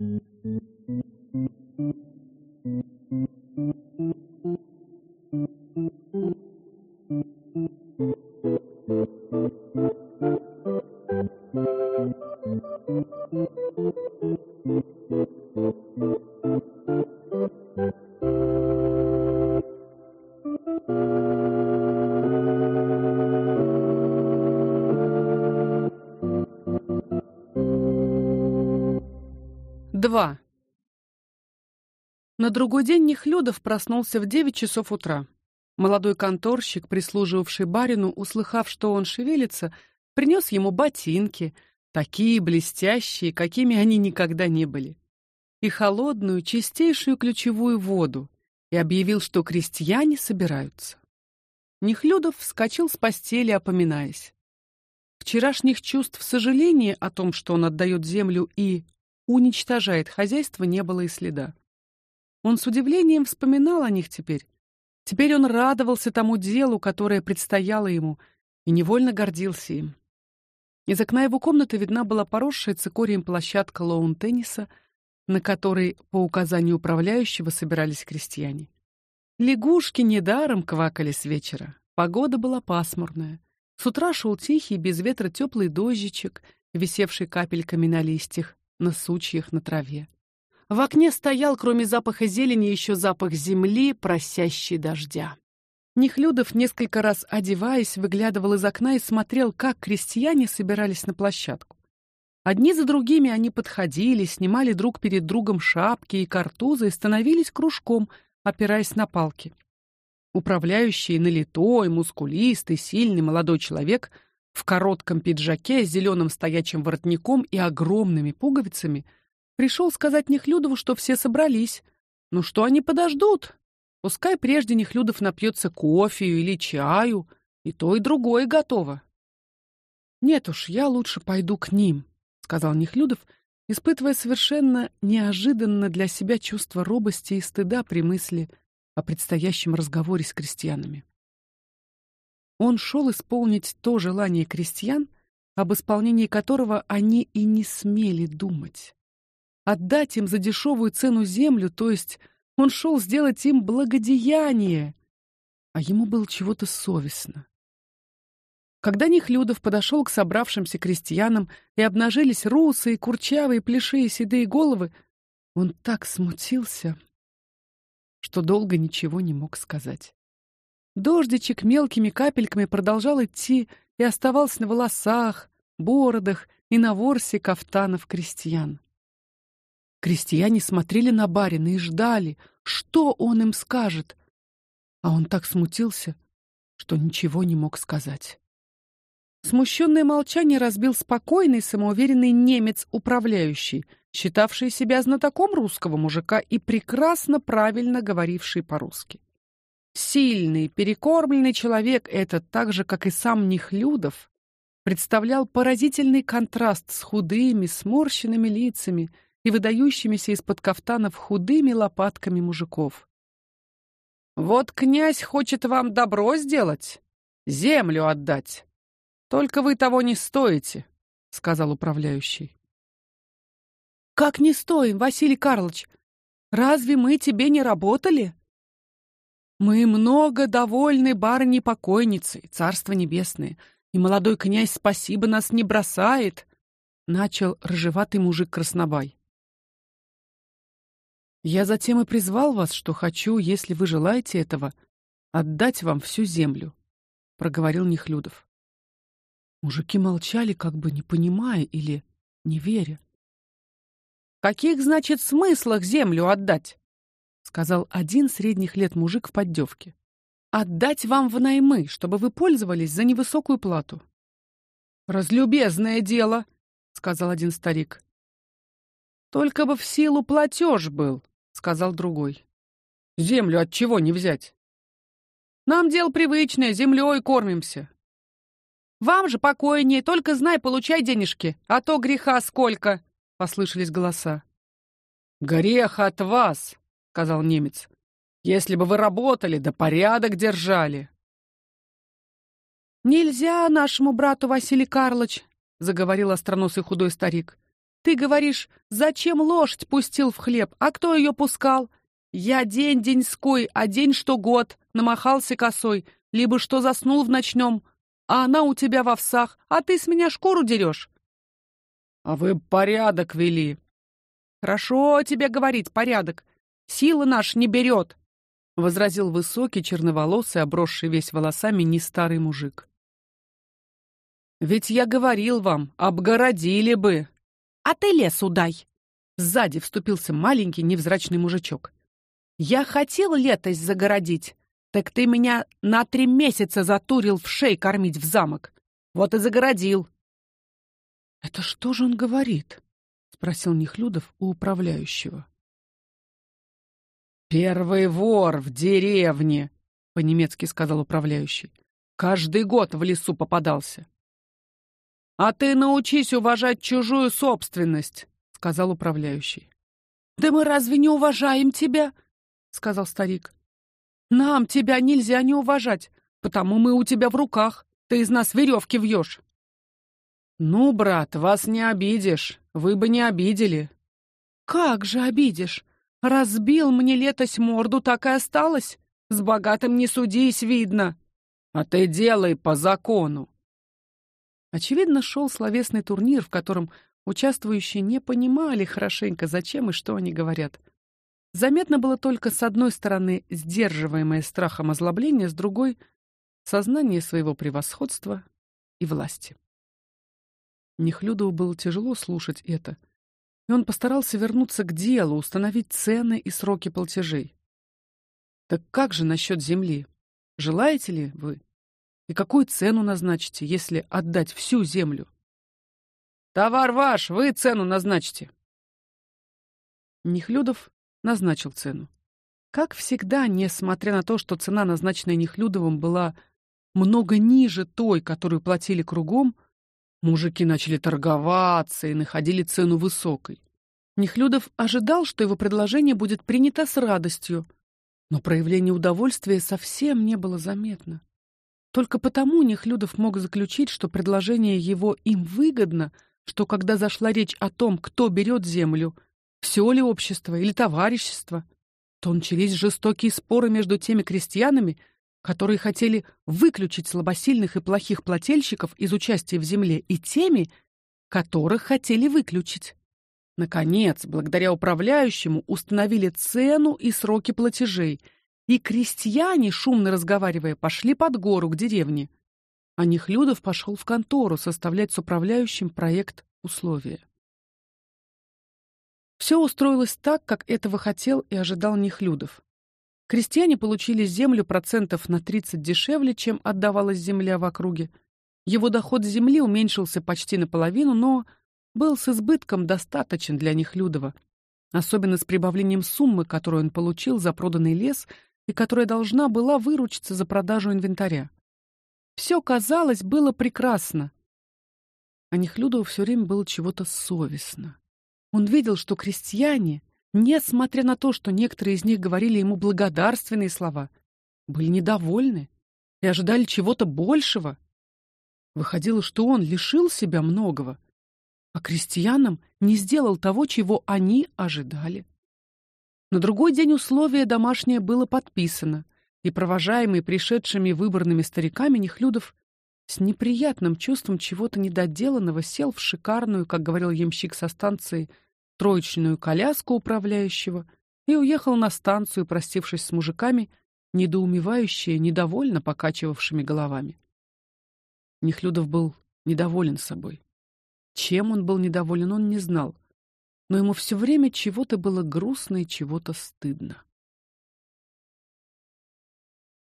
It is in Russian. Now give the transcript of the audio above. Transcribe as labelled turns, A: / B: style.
A: Thank you. На другой день Нехлюдов проснулся в девять часов утра. Молодой конторщик, прислуживавший барину, услыхав, что он шевелится, принес ему ботинки, такие блестящие, какими они никогда не были, и холодную, чистейшую ключевую воду, и объявил, что крестьяне собираются. Нехлюдов вскочил с постели, опоминаясь. Вчерашних чувств сожаления о том, что он отдает землю и уничтожает хозяйство, не было и следа. Он с удивлением вспоминал о них теперь. Теперь он радовался тому делу, которое предстояло ему, и невольно гордился им. Из окна его комнаты видна была поросшая цикорием площадка лоун-тенниса, на которой по указанию управляющего собирались крестьяне. Лягушки недаром квакали с вечера. Погода была пасмурная. С утра шел тихий, без ветра теплый дождичек, висевший капельками на листьях, на сучьях, на траве. В окне стоял, кроме запаха зелени, еще запах земли, просящий дождя. Нехлюдов несколько раз одеваясь, выглядывал из окна и смотрел, как крестьяне собирались на площадку. Одни за другими они подходили, снимали друг перед другом шапки и картузы и становились кружком, опираясь на палки. Управляющий, налитой, мускулистый, сильный молодой человек в коротком пиджаке с зеленым стоячим воротником и огромными пуговицами, пришел сказать Нехлюдову, что все собрались. Ну что они подождут? Пускай прежде Нехлюдов напьется кофе или чаю, и то, и другое готово. Нет уж, я лучше пойду к ним, сказал Нехлюдов, испытывая совершенно неожиданно для себя чувство робости и стыда при мысли о предстоящем разговоре с крестьянами. Он шел исполнить то желание крестьян, об исполнении которого они и не смели думать. Отдать им за дешевую цену землю, то есть он шел сделать им благодеяние, а ему было чего-то совестно. Когда Нехлюдов подошел к собравшимся крестьянам и обнажились русые, курчавые, плешивые седые головы, он так смутился, что долго ничего не мог сказать. Дождичек мелкими капельками продолжал идти и оставался на волосах, бородах и на ворсе кафтанов крестьян. Крестьяне смотрели на барина и ждали, что он им скажет, а он так смутился, что ничего не мог сказать. Смущенное молчание разбил спокойный, самоуверенный немец управляющий, считавший себя знатоком русского мужика и прекрасно правильно говоривший по-русски. Сильный, перекормленный человек этот, так же как и сам Нихлюдов, представлял поразительный контраст с худыми, сморщенными лицами и выдающимися из-под кафтанов худыми лопатками мужиков. Вот князь хочет вам добро сделать, землю отдать. Только вы того не стоите, сказал управляющий. Как не стоим, Василий Карлович? Разве мы тебе не работали? Мы много довольны барыней покойницей, царство небесное, и молодой князь спасибо нас не бросает, начал рыжеватый мужик Краснобай. Я затем и призвал вас, что хочу, если вы желаете этого, отдать вам всю землю, проговорил Нехлюдов. Мужики молчали, как бы не понимая или не веря. Каких, значит, смыслах землю отдать? сказал один средних лет мужик в поддевке. Отдать вам в наймы, чтобы вы пользовались за невысокую плату. Разлюбезное дело, сказал один старик. Только бы в силу платеж был, сказал другой. Землю от чего не взять? Нам дело привычное, землей кормимся. Вам же покойнее, только знай, получай денежки, а то греха сколько, послышались голоса. Грех от вас, сказал немец. Если бы вы работали, да порядок держали. Нельзя нашему брату Василий Карлович, заговорил остроносый худой старик. Ты говоришь, зачем лошадь пустил в хлеб, а кто ее пускал? Я день деньской, а день что год, намахался косой, либо что заснул в ночном, а она у тебя в овсах, а ты с меня шкуру дерешь. А вы порядок вели. Хорошо тебе говорить порядок. Сила наш не берет, возразил высокий, черноволосый, обросший весь волосами не старый мужик. Ведь я говорил вам, обгородили бы. А ты лес удай. Сзади вступился маленький невзрачный мужичок. Я хотел летось загородить, так ты меня на три месяца затурил в шей кормить в замок. Вот и загородил. Это что же он говорит? спросил Нехлюдов у управляющего. Первый вор в деревне, по-немецки сказал управляющий. Каждый год в лесу попадался. А ты научись уважать чужую собственность, сказал управляющий. Да мы разве не уважаем тебя? сказал старик. Нам тебя нельзя не уважать, потому мы у тебя в руках. Ты из нас веревки вьешь. Ну, брат, вас не обидишь. Вы бы не обидели. Как же обидишь? Разбил мне летось морду, так и осталось. С богатым не судись, видно. А ты делай по закону. Очевидно, шел словесный турнир, в котором участвующие не понимали хорошенько, зачем и что они говорят. Заметно было только с одной стороны сдерживаемое страхом озлобление, с другой сознание своего превосходства и власти. Нехлюдову было тяжело слушать это, и он постарался вернуться к делу, установить цены и сроки платежей. Так как же насчет земли? Желаете ли вы и какую цену назначите, если отдать всю землю? Товар ваш, вы цену назначите. Нехлюдов назначил цену. Как всегда, несмотря на то, что цена, назначенная Нехлюдовым, была много ниже той, которую платили кругом, мужики начали торговаться и находили цену высокой. Нехлюдов ожидал, что его предложение будет принято с радостью, но проявление удовольствия совсем не было заметно. Только потому Нехлюдов мог заключить, что предложение его им выгодно, что когда зашла речь о том, кто берет землю, все ли общество или товарищество, то начались жестокие споры между теми крестьянами, которые хотели выключить слабосильных и плохих плательщиков из участия в земле, и теми, которых хотели выключить. Наконец, благодаря управляющему установили цену и сроки платежей – и крестьяне, шумно разговаривая, пошли под гору к деревне. А Нехлюдов пошел в контору составлять с управляющим проект условия. Все устроилось так, как этого хотел и ожидал Нехлюдов. Крестьяне получили землю процентов на 30 дешевле, чем отдавалась земля в округе. Его доход с земли уменьшился почти наполовину, но был с избытком достаточен для Нехлюдова, особенно с прибавлением суммы, которую он получил за проданный лес – и которая должна была выручиться за продажу инвентаря. Все, казалось, было прекрасно. А Нехлюдову все время было чего-то совестно. Он видел, что крестьяне, несмотря на то, что некоторые из них говорили ему благодарственные слова, были недовольны и ожидали чего-то большего. Выходило, что он лишил себя многого, а крестьянам не сделал того, чего они ожидали. На другой день условие домашнее было подписано, и провожаемый пришедшими выборными стариками Нехлюдов с неприятным чувством чего-то недоделанного сел в шикарную, как говорил ямщик со станции, троечную коляску управляющего и уехал на станцию, простившись с мужиками, недоумевающие, недовольно покачивавшими головами. Нехлюдов был недоволен собой. Чем он был недоволен, он не знал но ему все время чего-то было грустно и чего-то стыдно.